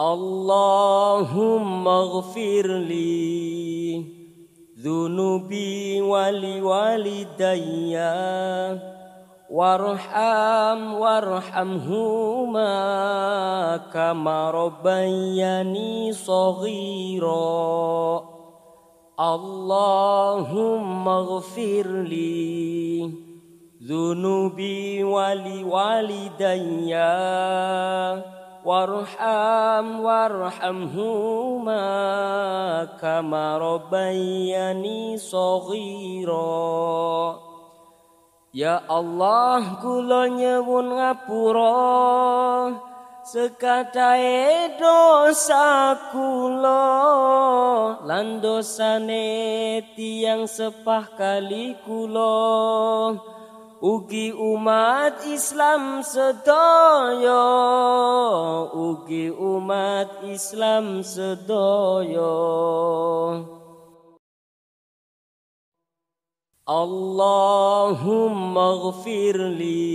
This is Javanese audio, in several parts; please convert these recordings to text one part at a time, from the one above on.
اللهم اغفر لي ذنوبي ولوالدي وارحم وارحمهما كما ربياني صغيرا اللهم اغفر لي ذنوبي ولوالدي warham warhamhuma kama rabbayani saghira. Ya Allah kula nyuwun ngapura. Sekatae dosa kula lan dosane tiyang sepah kali kula ugi umat Islam sedaya. Ugi umat Islam sedaya. Allahumma ghafirli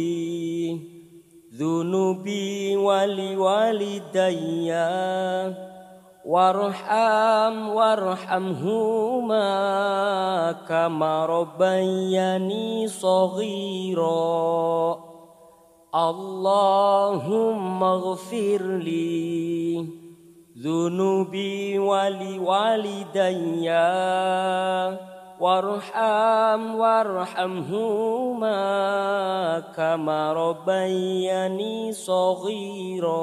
dhunubi wali walidayya وارحم وارحمهما كما ربياني صغيرا. اللهم اغفر لي ذنوبي ولوالدي. وارحم وارحمهما كما ربياني صغيرا.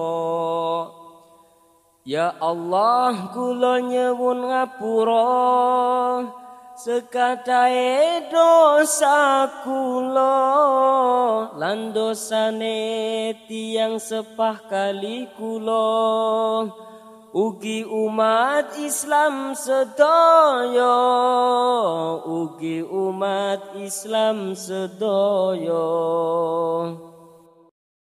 Ya Allah kula nyuwun ngapura. Sekatae dosa kula lan dosane tiyang sepah kali kula. Ugi umat Islam sedaya ugi umat Islam sedaya